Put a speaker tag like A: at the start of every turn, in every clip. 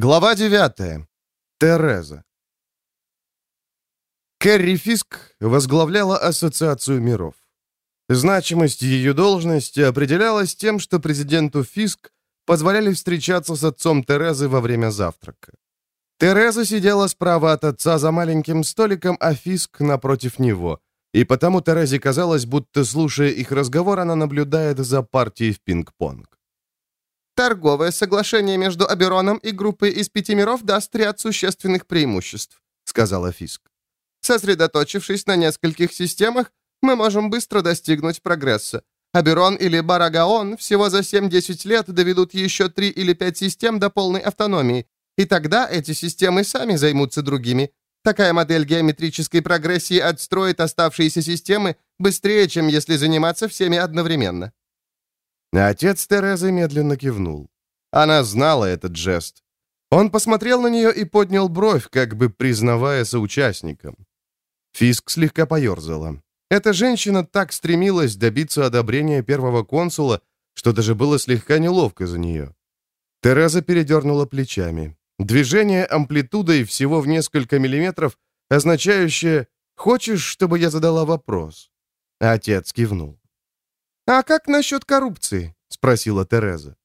A: Глава 9. Тереза. Кэрри Фиск возглавляла Ассоциацию миров. Значимость ее должности определялась тем, что президенту Фиск позволяли встречаться с отцом Терезы во время завтрака. Тереза сидела справа от отца за маленьким столиком, а Фиск напротив него, и потому Терезе казалось, будто, слушая их разговор, она наблюдает за партией в пинг-понг.
B: Торговое соглашение между Абероном и группой из пяти миров даст ряд существенных преимуществ», — сказала Фиск. «Сосредоточившись на нескольких системах, мы можем быстро достигнуть прогресса. Аберон или Барагаон всего за 7-10 лет доведут еще 3 или 5 систем до полной автономии, и тогда эти системы сами займутся другими. Такая модель геометрической прогрессии отстроит оставшиеся системы быстрее, чем если заниматься всеми одновременно.
A: Отец Терезы медленно кивнул. Она знала этот жест. Он посмотрел на нее и поднял бровь, как бы признавая соучастником. Фиск слегка поерзала. Эта женщина так стремилась добиться одобрения первого консула, что даже было слегка неловко за нее. Тереза передернула плечами. Движение амплитудой всего в несколько миллиметров, означающее «Хочешь, чтобы я задала вопрос?» Отец кивнул.
B: «А как насчет коррупции?» — спросила Тереза.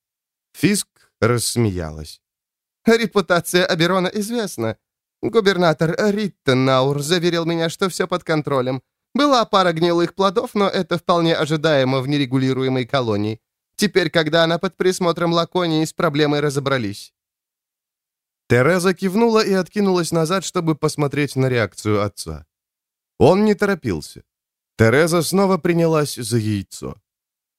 A: Фиск рассмеялась.
B: «Репутация Аберона известна. Губернатор Риттенаур заверил меня, что все под контролем. Была пара гнилых плодов, но это вполне ожидаемо в нерегулируемой колонии. Теперь, когда она под присмотром Лаконии, с проблемой разобрались».
A: Тереза кивнула и откинулась назад, чтобы посмотреть на реакцию отца. Он не торопился. Тереза снова принялась за яйцо.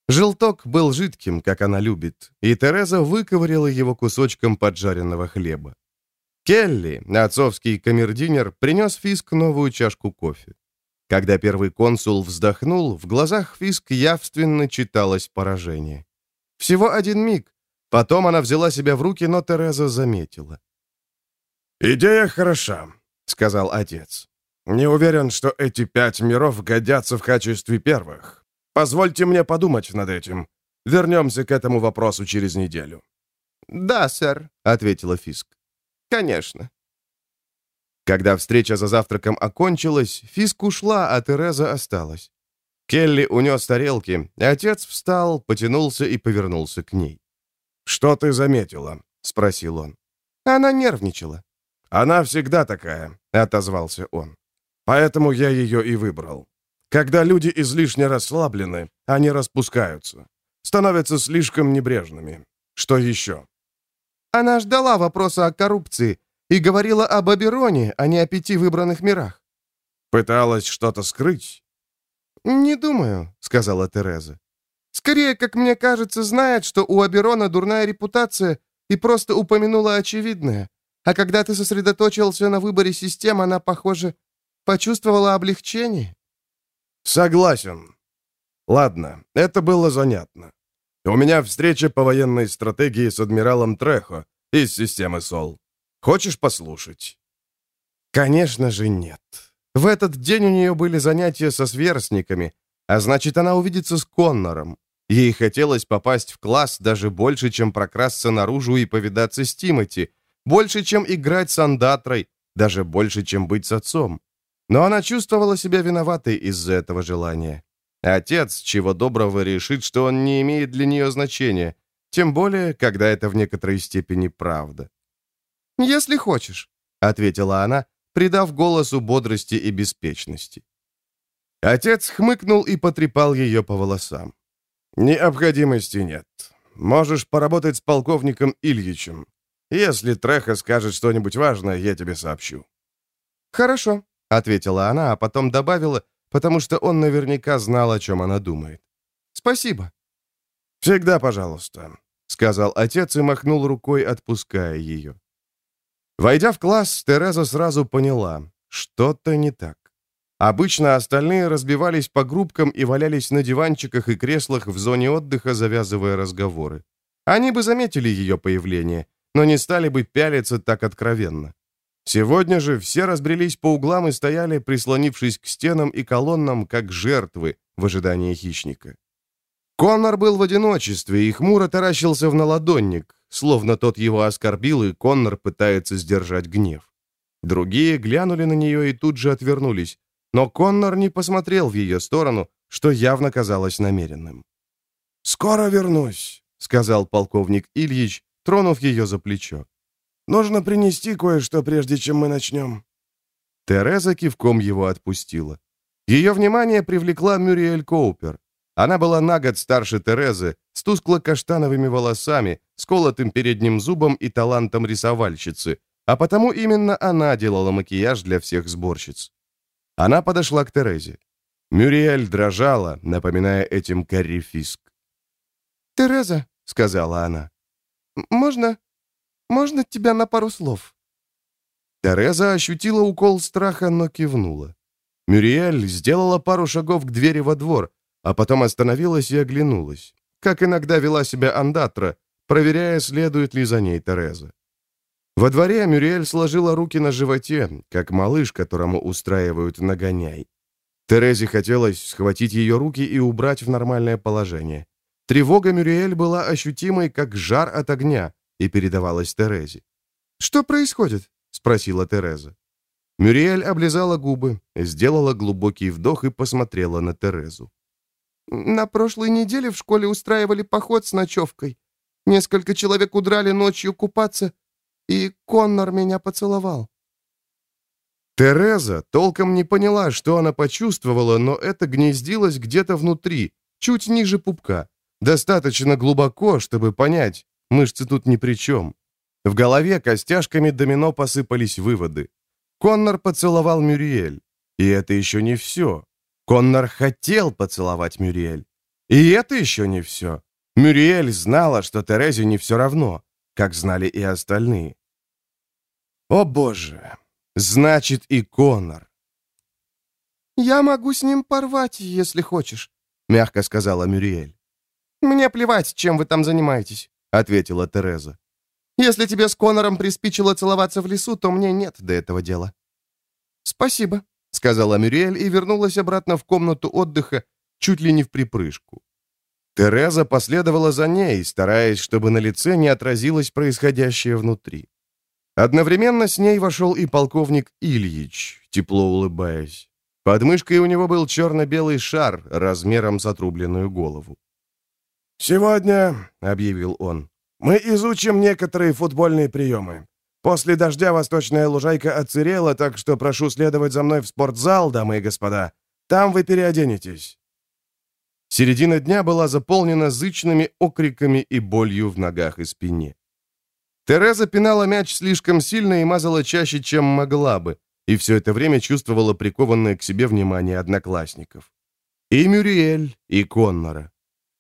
A: Желток был жидким, как она любит, и Тереза выковырила его кусочком поджаренного хлеба. Келли, отцовский камердинер, принес Фиск новую чашку кофе. Когда первый консул вздохнул, в глазах Фиск явственно читалось поражение. Всего один миг. Потом она взяла себя в руки, но Тереза заметила. «Идея хороша», — сказал отец. «Не уверен, что эти пять миров годятся в качестве первых. Позвольте мне подумать над этим. Вернемся к этому вопросу через неделю».
B: «Да, сэр», — ответила Фиск. «Конечно».
A: Когда встреча за завтраком окончилась, Фиск ушла, а Тереза осталась. Келли унес тарелки, отец встал, потянулся и повернулся к ней. «Что ты заметила?» — спросил он.
B: Она нервничала.
A: «Она всегда такая», — отозвался он. «Поэтому я ее и выбрал. Когда люди излишне расслаблены, они распускаются, становятся слишком небрежными. Что еще?
B: Она ждала вопроса о коррупции и говорила об Абероне, а не о пяти выбранных мирах.
A: Пыталась что-то скрыть?
B: «Не думаю», — сказала Тереза. «Скорее, как мне кажется, знает, что у Аберона дурная репутация и просто упомянула очевидное. А когда ты сосредоточился на выборе систем, она, похоже, почувствовала облегчение».
A: Согласен. Ладно, это было занятно. У меня встреча по военной стратегии с адмиралом Трехо из системы СОЛ. Хочешь послушать? Конечно же нет. В этот день у нее были занятия со сверстниками, а значит, она увидится с Коннором. Ей хотелось попасть в класс даже больше, чем прокрасться наружу и повидаться с Тимати, больше, чем играть с Андатрой, даже больше, чем быть с отцом. Но она чувствовала себя виноватой из-за этого желания. Отец, чего доброго, решит, что он не имеет для нее значения, тем более, когда это в некоторой степени правда.
B: «Если хочешь», — ответила она, придав голосу бодрости и беспечности.
A: Отец хмыкнул и потрепал ее по волосам. «Необходимости нет. Можешь поработать с полковником Ильичем. Если Треха скажет что-нибудь важное, я тебе сообщу».
B: «Хорошо», —
A: ответила она, а потом добавила, потому что он наверняка знал, о чем она думает.
B: «Спасибо».
A: «Всегда пожалуйста», — сказал отец и махнул рукой, отпуская ее. Войдя в класс, Тереза сразу поняла, что-то не так. Обычно остальные разбивались по группкам и валялись на диванчиках и креслах в зоне отдыха, завязывая разговоры. Они бы заметили ее появление, но не стали бы пялиться так откровенно. Сегодня же все разбрелись по углам и стояли, прислонившись к стенам и колоннам, как жертвы в ожидании хищника. Коннор был в одиночестве и хмуро таращился в наладонник, словно тот его оскорбил, и Коннор пытается сдержать гнев. Другие глянули на нее и тут же отвернулись, но Коннор не посмотрел в ее сторону, что явно казалось намеренным. «Скоро вернусь», — сказал полковник Ильич, тронув ее за плечо. «Нужно принести кое-что, прежде чем мы начнем». Тереза кивком его отпустила. Ее внимание привлекла Мюриэль Коупер. Она была на год старше Терезы, с тускло-каштановыми волосами, с колотым передним зубом и талантом рисовальщицы, а потому именно она делала макияж для всех сборщиц. Она подошла к Терезе. Мюриэль дрожала, напоминая этим Карри Фиск.
B: «Тереза», — сказала она, — «можно... можно тебя на пару слов?»
A: Тереза ощутила укол страха, но кивнула. Мюриэль сделала пару шагов к двери во двор, а потом остановилась и оглянулась, как иногда вела себя Андатра, проверяя, следует ли за ней Тереза. Во дворе Мюриэль сложила руки на животе, как малыш, которому устраивают нагоняй. Терезе хотелось схватить ее руки и убрать в нормальное положение. Тревога Мюриэль была ощутимой, как жар от огня, и передавалась Терезе.
B: «Что происходит?» — спросила Тереза.
A: Мюриэль облизала губы, сделала глубокий вдох и посмотрела на Терезу.
B: «На прошлой неделе в школе устраивали поход с ночевкой. Несколько человек удрали ночью купаться, и Коннор меня поцеловал».
A: Тереза толком не поняла, что она почувствовала, но это гнездилось где-то внутри, чуть ниже пупка. Достаточно глубоко, чтобы понять, мышцы тут ни при чем. В голове костяшками домино посыпались выводы. Коннор поцеловал Мюриэль. И это еще не все. Коннор хотел поцеловать Мюриэль. И это еще не все. Мюриэль знала, что Терезе не все равно, как знали и остальные. О боже, значит и Коннор.
B: «Я могу с ним порвать, если хочешь», — мягко сказала Мюриэль.
A: «Мне плевать, чем вы там занимаетесь», — ответила Тереза.
B: «Если тебе с Коннором приспичило целоваться в лесу, то мне нет до этого дела».
A: «Спасибо», — сказала Мюриэль и вернулась обратно в комнату отдыха, чуть ли не в припрыжку. Тереза последовала за ней, стараясь, чтобы на лице не отразилось происходящее внутри. Одновременно с ней вошел и полковник Ильич, тепло улыбаясь. Под мышкой у него был черно-белый шар размером с отрубленную голову. «Сегодня», — объявил он, — «мы изучим некоторые футбольные приемы. После дождя восточная лужайка отсырела, так что прошу следовать за мной в спортзал, дамы и господа. Там вы переоденетесь». Середина дня была заполнена зычными окриками и болью в ногах и спине. Тереза пинала мяч слишком сильно и мазала чаще, чем могла бы, и все это время чувствовала прикованное к себе внимание одноклассников. И Мюриэль, и Коннора.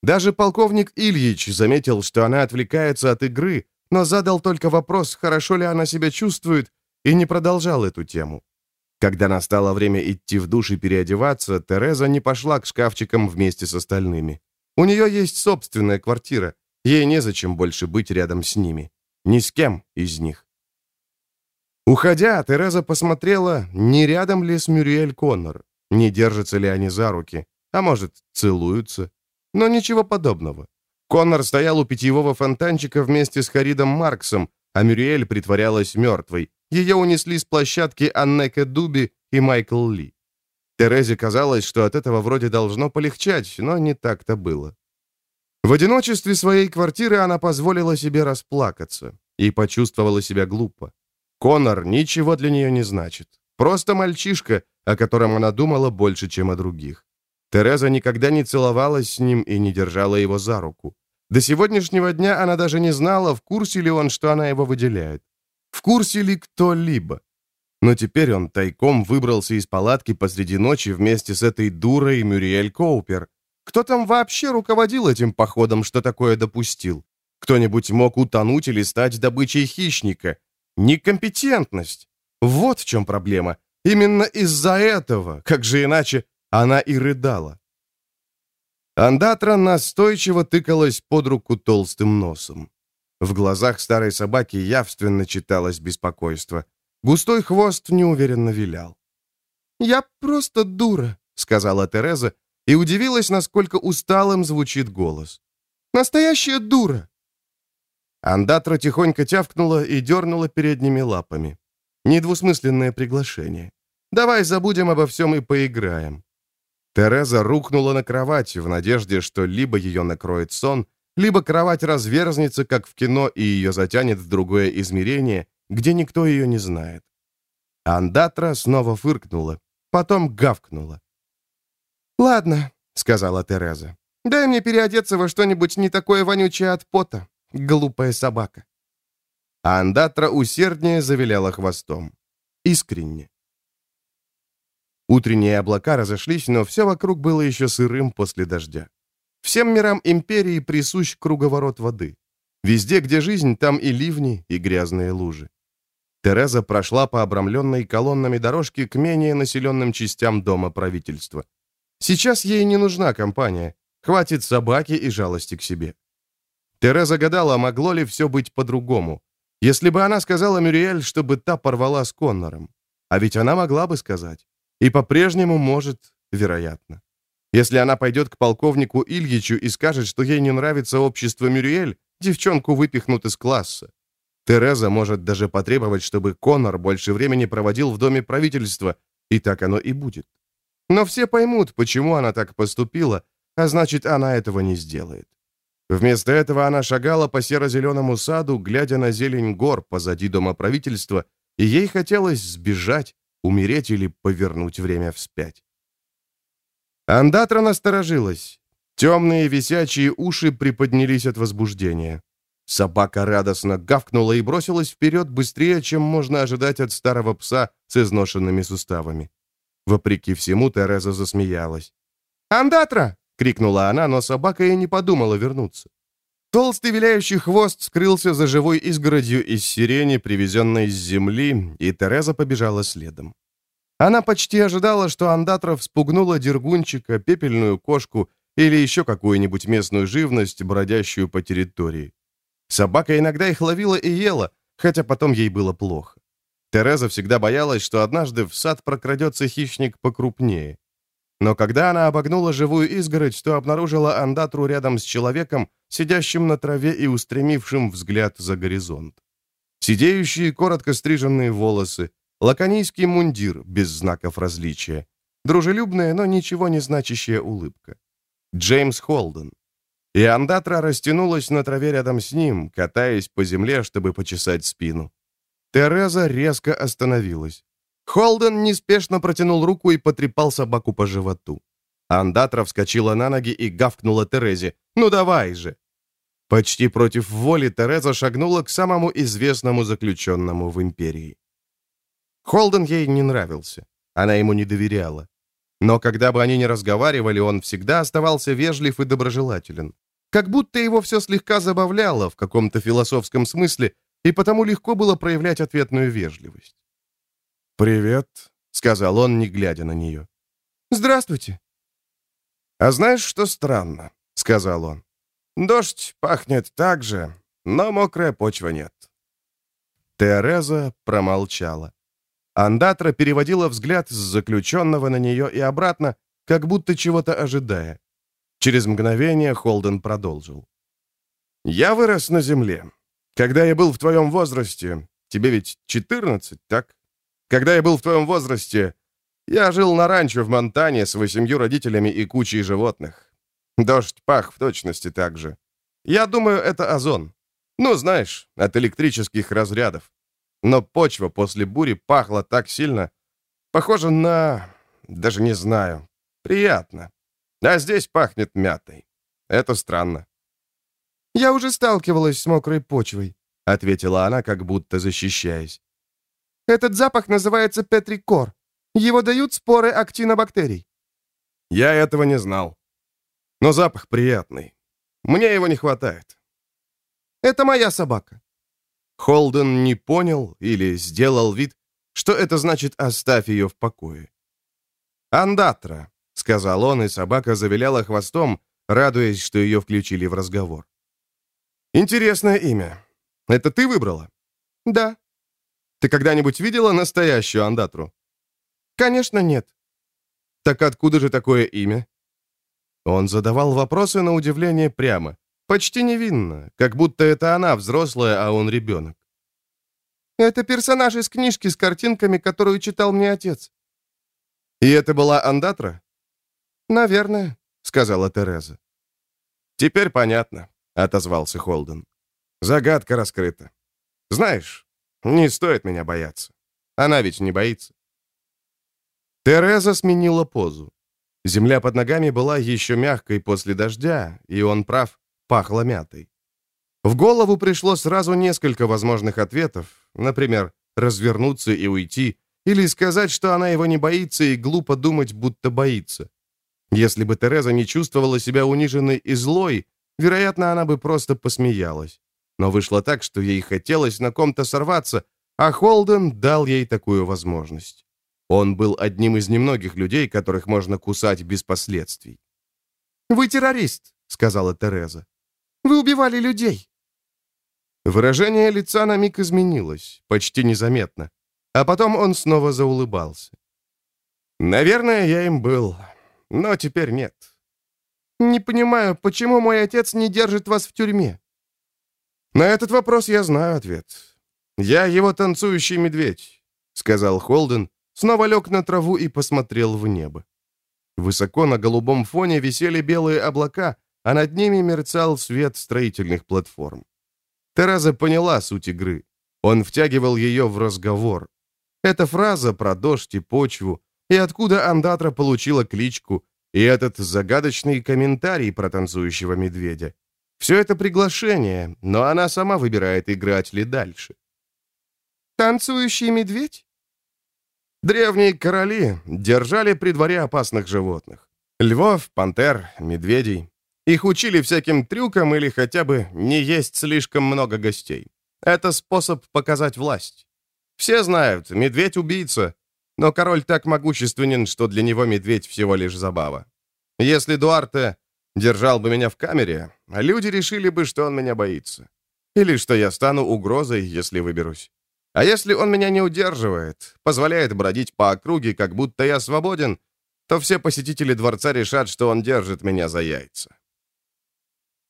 A: Даже полковник Ильич заметил, что она отвлекается от игры, но задал только вопрос, хорошо ли она себя чувствует, и не продолжал эту тему. Когда настало время идти в душ и переодеваться, Тереза не пошла к шкафчикам вместе с остальными. У нее есть собственная квартира, ей незачем больше быть рядом с ними. Ни с кем из них. Уходя, Тереза посмотрела, не рядом ли с Мюриэль Коннор, не держатся ли они за руки, а может, целуются. Но ничего подобного. Коннор стоял у питьевого фонтанчика вместе с Харидом Марксом, а Мюриэль притворялась мертвой. Ее унесли с площадки Аннеке Дуби и Майкл Ли. Терезе казалось, что от этого вроде должно полегчать, но не так-то было. В одиночестве своей квартиры она позволила себе расплакаться и почувствовала себя глупо. Конор ничего для нее не значит. Просто мальчишка, о котором она думала больше, чем о других. Тереза никогда не целовалась с ним и не держала его за руку. До сегодняшнего дня она даже не знала, в курсе ли он, что она его выделяет. В курсе ли кто-либо. Но теперь он тайком выбрался из палатки посреди ночи вместе с этой дурой Мюриэль Коупер. Кто там вообще руководил этим походом, что такое допустил? Кто-нибудь мог утонуть или стать добычей хищника? Некомпетентность. Вот в чем проблема. Именно из-за этого, как же иначе, она и рыдала. Андатра настойчиво тыкалась под руку толстым носом. В глазах старой собаки явственно читалось беспокойство. Густой хвост неуверенно вилял.
B: «Я просто дура», — сказала Тереза, и удивилась, насколько усталым звучит голос. «Настоящая дура!»
A: Андатра тихонько тявкнула и дернула передними лапами. Недвусмысленное приглашение. «Давай забудем обо всем и поиграем». Тереза рухнула на кровать в надежде, что либо ее накроет сон, либо кровать разверзнется, как в кино, и ее затянет в другое измерение, где никто ее не знает. Андатра снова фыркнула, потом гавкнула.
B: «Ладно», — сказала Тереза. «Дай мне переодеться во что-нибудь не такое вонючее от пота, глупая собака».
A: Андатра усерднее завиляла хвостом. Искренне. Утренние облака разошлись, но все вокруг было еще сырым после дождя. Всем мирам империи присущ круговорот воды. Везде, где жизнь, там и ливни, и грязные лужи. Тереза прошла по обрамленной колоннами дорожке к менее населенным частям дома правительства. Сейчас ей не нужна компания. Хватит собаки и жалости к себе. Тереза гадала, могло ли все быть по-другому. Если бы она сказала Мюриэль, чтобы та порвала с Коннором. А ведь она могла бы сказать. И по-прежнему может, вероятно. Если она пойдет к полковнику Ильичу и скажет, что ей не нравится общество Мюриэль, девчонку выпихнут из класса. Тереза может даже потребовать, чтобы Коннор больше времени проводил в доме правительства, и так оно и будет. Но все поймут, почему она так поступила, а значит, она этого не сделает. Вместо этого она шагала по серо-зеленому саду, глядя на зелень гор позади дома правительства, и ей хотелось сбежать, умереть или повернуть время вспять. Андатра насторожилась. Темные висячие уши приподнялись от возбуждения. Собака радостно гавкнула и бросилась вперед быстрее, чем можно ожидать от старого пса с изношенными суставами. Вопреки всему, Тереза засмеялась. «Андатра!» — крикнула она, но собака и не подумала вернуться. Толстый виляющий хвост скрылся за живой изгородью из сирени, привезенной с земли, и Тереза побежала следом. Она почти ожидала, что Андатра вспугнула дергунчика, пепельную кошку или еще какую-нибудь местную живность, бродящую по территории. Собака иногда их ловила и ела, хотя потом ей было плохо. Тереза всегда боялась, что однажды в сад прокрадется хищник покрупнее. Но когда она обогнула живую изгородь, то обнаружила андатру рядом с человеком, сидящим на траве и устремившим взгляд за горизонт. Сидеющие, коротко стриженные волосы, лаконийский мундир без знаков различия, дружелюбная, но ничего не значащая улыбка. Джеймс Холден. И андатра растянулась на траве рядом с ним, катаясь по земле, чтобы почесать спину. Тереза резко остановилась. Холден неспешно протянул руку и потрепал собаку по животу. Андатра вскочила на ноги и гавкнула Терезе. «Ну давай же!» Почти против воли Тереза шагнула к самому известному заключенному в империи. Холден ей не нравился. Она ему не доверяла. Но когда бы они ни разговаривали, он всегда оставался вежлив и доброжелателен. Как будто его все слегка забавляло в каком-то философском смысле, и потому легко было проявлять ответную вежливость. «Привет», — сказал он, не глядя на нее.
B: «Здравствуйте».
A: «А знаешь, что странно?» — сказал он. «Дождь пахнет так же, но мокрая почва нет». Тереза промолчала. Андатра переводила взгляд с заключенного на нее и обратно, как будто чего-то ожидая. Через мгновение Холден продолжил. «Я вырос на земле. Когда я был в твоем возрасте, тебе ведь 14, так? Когда я был в твоем возрасте, я жил на ранчо в Монтане с восемью родителями и кучей животных. Дождь пах в точности так же. Я думаю, это озон. Ну, знаешь, от электрических разрядов. Но почва после бури пахла так сильно. Похоже на... даже не знаю. Приятно. А здесь пахнет мятой. Это странно.
B: «Я уже сталкивалась с мокрой почвой», —
A: ответила она, как будто защищаясь.
B: Этот запах называется петрикор. Его дают споры актинобактерий».
A: «Я этого не знал. Но запах приятный. Мне его не хватает».
B: «Это моя собака».
A: Холден не понял или сделал вид, что это значит «оставь ее в покое». «Андатра», — сказал он, и собака завиляла хвостом, радуясь, что ее включили в разговор. «Интересное имя. Это ты выбрала?»
B: «Да»,
A: ты когда-нибудь видела настоящую андатру?
B: Конечно, нет.
A: Так откуда же такое имя? Он задавал вопросы на удивление прямо. Почти невинно, как будто это она взрослая, а он ребенок.
B: «Это персонаж из книжки с картинками, которую читал мне отец».
A: «И это была Андатра?»
B: «Наверное», — сказала Тереза.
A: «Теперь понятно», — отозвался Холден. «Загадка раскрыта. Знаешь, не стоит меня бояться. Она ведь не боится». Тереза сменила позу. Земля под ногами была еще мягкой после дождя, и он прав, пахло мятой. В голову пришло сразу несколько возможных ответов, например, развернуться и уйти, или сказать, что она его не боится, и глупо думать, будто боится. Если бы Тереза не чувствовала себя униженной и злой, вероятно, она бы просто посмеялась. Но вышло так, что ей хотелось на ком-то сорваться, а Холден дал ей такую возможность. Он был одним из немногих людей, которых можно кусать без последствий.
B: «Вы террорист», — сказала Тереза. «Вы убивали людей».
A: Выражение лица на миг изменилось, почти незаметно. А потом он снова заулыбался. «Наверное, я им был, но теперь нет».
B: «Не понимаю, почему мой отец не держит вас в тюрьме?»
A: «На этот вопрос я знаю ответ. Я его танцующий медведь», — сказал Холден, снова лег на траву и посмотрел в небо. Высоко на голубом фоне висели белые облака, а над ними мерцал свет строительных платформ. Тереза поняла суть игры. Он втягивал ее в разговор. Эта фраза про дождь и почву, и откуда Андатра получила кличку, и этот загадочный комментарий про танцующего медведя. Все это приглашение, но она сама выбирает, играть ли дальше.
B: «Танцующий медведь?»
A: Древние короли держали при дворе опасных животных. Львов, пантер, медведей. Их учили всяким трюкам или хотя бы не есть слишком много гостей. Это способ показать власть. Все знают, медведь — убийца, но король так могущественен, что для него медведь всего лишь забава. Если Дуарте держал бы меня в камере, люди решили бы, что он меня боится. Или что я стану угрозой, если выберусь. А если он меня не удерживает, позволяет бродить по округе, как будто я свободен, то все посетители дворца решат, что он держит меня за яйца.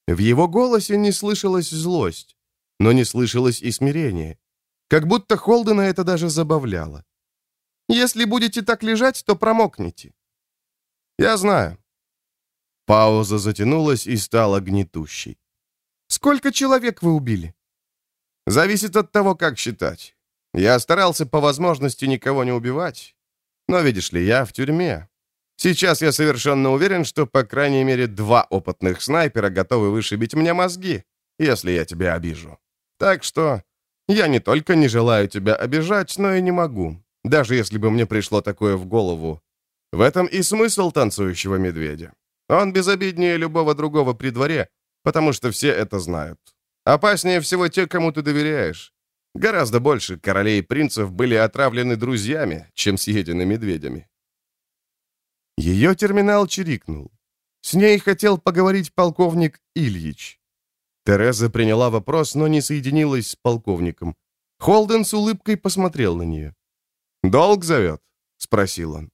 A: В его голосе не слышалась злость, но не слышалось и смирение. Как будто Холдена это даже забавляло.
B: «Если будете так лежать, то промокнете».
A: «Я знаю». Пауза затянулась и стала гнетущей.
B: «Сколько человек вы убили?»
A: «Зависит от того, как считать. Я старался по возможности никого не убивать. Но, видишь ли, я в тюрьме. Сейчас я совершенно уверен, что, по крайней мере, два опытных снайпера готовы вышибить мне мозги, если я тебя обижу. Так что я не только не желаю тебя обижать, но и не могу, даже если бы мне пришло такое в голову. В этом и смысл танцующего медведя. Он безобиднее любого другого при дворе, потому что все это знают. Опаснее всего те, кому ты доверяешь. Гораздо больше королей и принцев были отравлены друзьями, чем съедены медведями. Ее терминал чирикнул. С ней хотел поговорить полковник Ильич. Тереза приняла вопрос, но не соединилась с полковником. Холден с улыбкой посмотрел на нее. «Долг зовет?» — спросил он.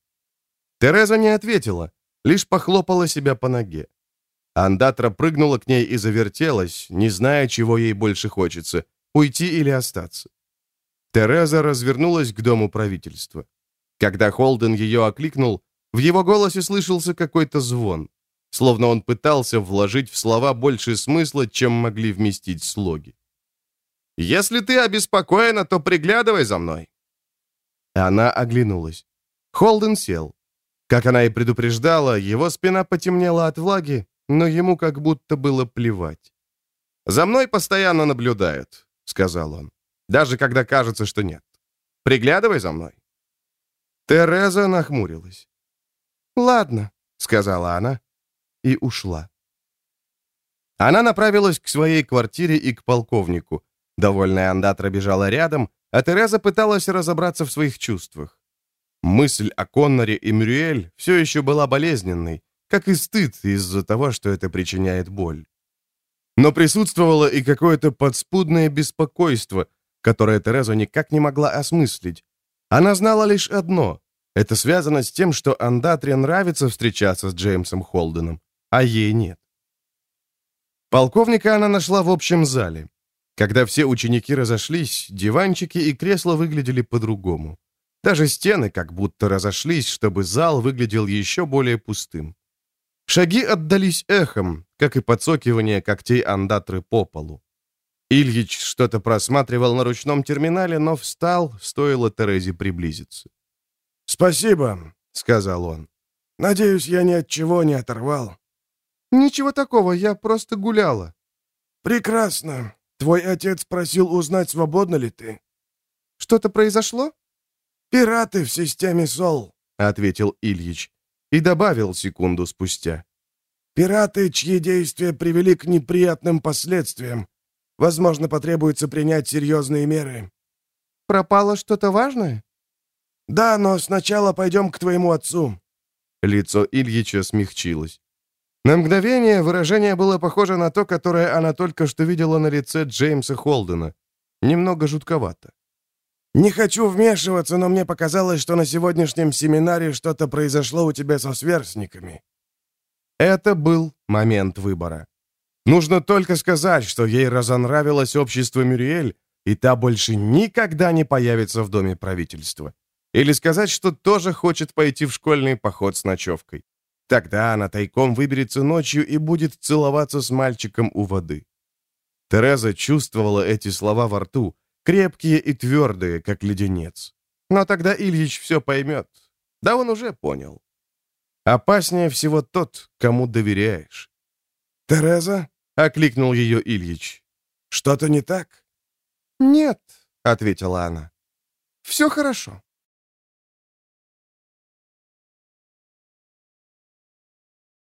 A: Тереза не ответила, лишь похлопала себя по ноге. Андатра прыгнула к ней и завертелась, не зная, чего ей больше хочется Уйти или остаться? Тереза развернулась к дому правительства. Когда Холден ее окликнул, в его голосе слышался какой-то звон, словно он пытался вложить в слова больше смысла, чем могли вместить слоги. «Если ты обеспокоена, то приглядывай за мной». Она оглянулась. Холден сел. Как она и предупреждала, его спина потемнела от влаги, но ему как будто было плевать. «За мной постоянно наблюдают сказал он. «Даже когда кажется, что нет. Приглядывай за мной». Тереза нахмурилась.
B: «Ладно», —
A: сказала она и ушла. Она направилась к своей квартире и к полковнику. Довольная Андатра бежала рядом, а Тереза пыталась разобраться в своих чувствах. Мысль о Конноре и Мюрюэль все еще была болезненной, как и стыд из-за того, что это причиняет боль. Но присутствовало и какое-то подспудное беспокойство, которое Тереза никак не могла осмыслить. Она знала лишь одно — это связано с тем, что Андатре нравится встречаться с Джеймсом Холденом, а ей нет. Полковника она нашла в общем зале. Когда все ученики разошлись, диванчики и кресла выглядели по-другому. Даже стены как будто разошлись, чтобы зал выглядел еще более пустым. Шаги отдались эхом, как и подсокивание когтей андатры по полу. Ильич что-то просматривал на ручном терминале, но встал, стоило Терезе приблизиться.
C: «Спасибо», — сказал он. «Надеюсь, я ни от чего не оторвал».
B: «Ничего такого, я просто гуляла».
C: «Прекрасно. Твой отец просил узнать, свободна ли ты».
B: «Что-то произошло?»
C: «Пираты в системе СОЛ», — ответил Ильич
A: и добавил секунду спустя.
C: «Пираты, чьи действия привели к неприятным последствиям. Возможно, потребуется принять серьезные меры».
B: «Пропало что-то важное?»
C: «Да, но сначала пойдем к твоему отцу».
A: Лицо Ильича смягчилось. На мгновение выражение было похоже на то, которое она только что видела на лице Джеймса Холдена. Немного жутковато.
C: «Не хочу вмешиваться, но мне показалось, что на сегодняшнем семинаре что-то произошло у тебя со сверстниками».
A: Это был момент выбора. Нужно только сказать, что ей разонравилось общество Мюриэль, и та больше никогда не появится в доме правительства. Или сказать, что тоже хочет пойти в школьный поход с ночевкой. Тогда она тайком выберется ночью и будет целоваться с мальчиком у воды. Тереза чувствовала эти слова во рту, крепкие и твердые, как леденец. Но тогда Ильич все поймет. Да он уже понял. Опаснее всего тот, кому доверяешь.
C: «Тереза?»
A: — окликнул ее Ильич.
C: «Что-то не так?»
B: «Нет», — ответила она. «Все хорошо».